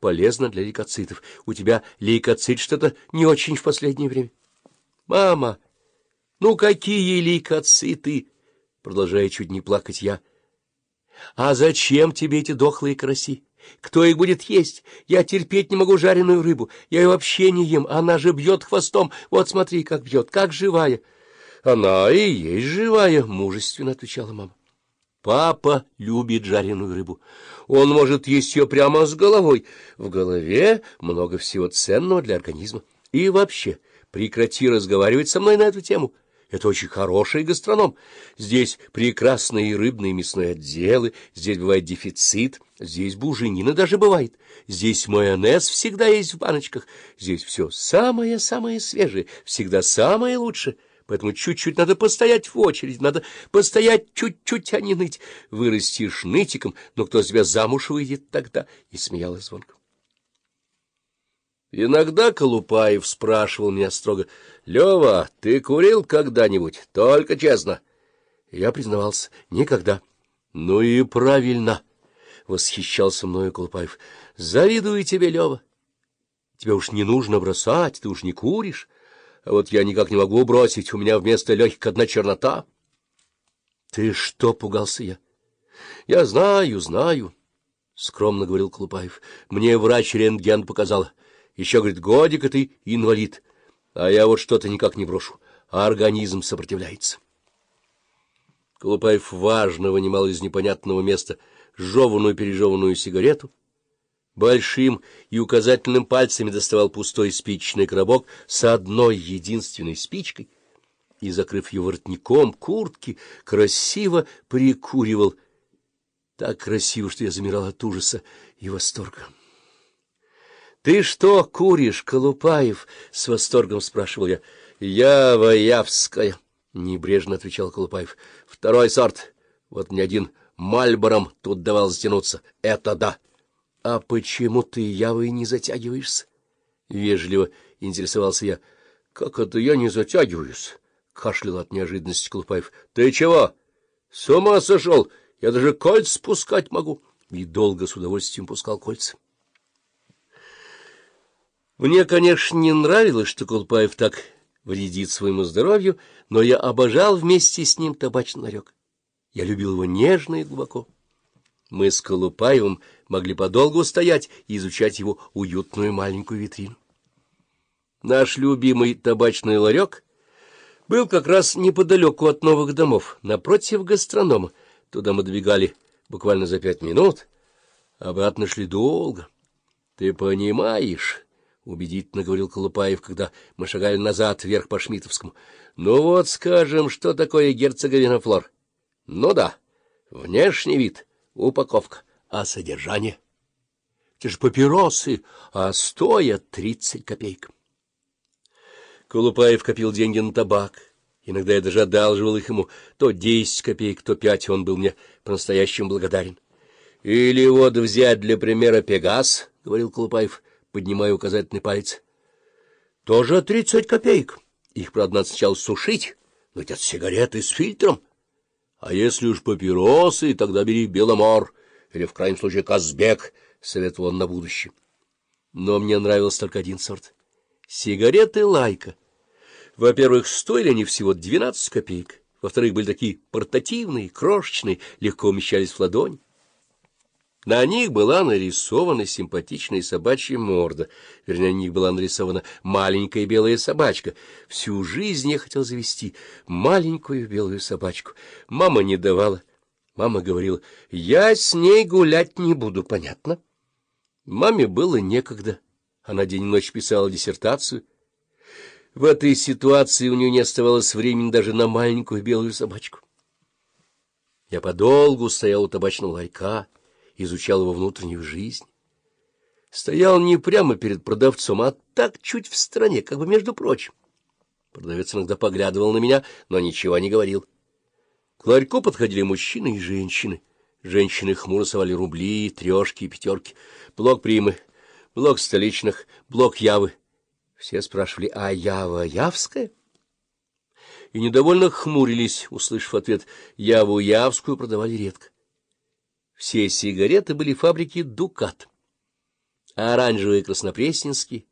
полезно для лейкоцитов. У тебя лейкоцит что-то не очень в последнее время. — Мама, ну какие лейкоциты? — продолжая чуть не плакать я. — А зачем тебе эти дохлые караси? Кто их будет есть? Я терпеть не могу жареную рыбу. Я ее вообще не ем. Она же бьет хвостом. Вот смотри, как бьет, как живая. — Она и есть живая, — мужественно отвечала мама. Папа любит жареную рыбу. Он может есть ее прямо с головой. В голове много всего ценного для организма. И вообще, прекрати разговаривать со мной на эту тему. Это очень хороший гастроном. Здесь прекрасные рыбные мясные отделы, здесь бывает дефицит, здесь буженина даже бывает. Здесь майонез всегда есть в баночках. Здесь все самое-самое свежее, всегда самое лучшее. Поэтому чуть-чуть надо постоять в очередь, надо постоять чуть-чуть, а не ныть. Вырастешь нытиком, но кто тебя замуж выйдет тогда? И смеялась звонко. Иногда Колупаев спрашивал меня строго, — Лева, ты курил когда-нибудь? Только честно. Я признавался, — никогда. — Ну и правильно, — восхищался мною Колупаев. — Завидую тебе, Лева. Тебе уж не нужно бросать, ты уж не куришь. А вот я никак не могу бросить, у меня вместо легких одна чернота. — Ты что, пугался я? — Я знаю, знаю, — скромно говорил Клупаев. — Мне врач рентген показал. Еще, говорит, годик, и ты инвалид. А я вот что-то никак не брошу, а организм сопротивляется. Колупаев важно вынимал из непонятного места жеванную-пережеванную сигарету, большим и указательным пальцами доставал пустой спичечный коробок с одной единственной спичкой и, закрыв ее воротником куртки, красиво прикуривал. Так красиво, что я замирал от ужаса и восторга. — Ты что куришь, Колупаев? — с восторгом спрашивал я. — Я Воявская, — небрежно отвечал Колупаев. — Второй сорт. Вот мне один мальбором тут давал затянуться. Это да. —— А почему ты явой не затягиваешься? — вежливо интересовался я. — Как это я не затягиваюсь? — кашлял от неожиданности Колупаев. — Ты чего? С ума сошел? Я даже кольца спускать могу. И долго с удовольствием пускал кольца. Мне, конечно, не нравилось, что Колупаев так вредит своему здоровью, но я обожал вместе с ним табачный ларек. Я любил его нежно и глубоко. Мы с Колупаевым могли подолгу стоять и изучать его уютную маленькую витрину. Наш любимый табачный ларек был как раз неподалеку от новых домов, напротив гастронома. Туда мы добегали буквально за пять минут, обратно шли долго. — Ты понимаешь, — убедительно говорил Колупаев, когда мы шагали назад вверх по Шмитовскому. — Ну вот, скажем, что такое герцоговина флор? — Ну да, внешний вид — упаковка, а содержание? Это же папиросы, а стоят тридцать копеек. Колупаев копил деньги на табак. Иногда я даже одалживал их ему то десять копеек, то пять, он был мне по-настоящему благодарен. — Или вот взять для примера Пегас, — говорил Колупаев, поднимая указательный палец. — Тоже тридцать копеек. Их, правда, надо сначала сушить, но ведь это сигареты с фильтром. А если уж папиросы, тогда бери Беломор или, в крайнем случае, Казбек, — советовал он на будущее. Но мне нравился только один сорт — сигареты Лайка. Во-первых, стоили они всего двенадцать копеек. Во-вторых, были такие портативные, крошечные, легко умещались в ладонь. На них была нарисована симпатичная собачья морда, вернее, на них была нарисована маленькая белая собачка. Всю жизнь я хотел завести маленькую белую собачку. Мама не давала. Мама говорила, я с ней гулять не буду, понятно? Маме было некогда. Она день и ночь писала диссертацию. В этой ситуации у нее не оставалось времени даже на маленькую белую собачку. Я подолгу стоял у табачного ларька, изучал его внутреннюю жизнь. Стоял не прямо перед продавцом, а так чуть в стороне, как бы между прочим. Продавец иногда поглядывал на меня, но ничего не говорил. К ларьку подходили мужчины и женщины. Женщины хмуро совали рубли, трешки и пятерки. Блок примы, блок столичных, блок явы. Все спрашивали, а ява явская? И недовольно хмурились, услышав ответ, яву явскую продавали редко. Все сигареты были фабрики «Дукат». а оранжевые краснопресненские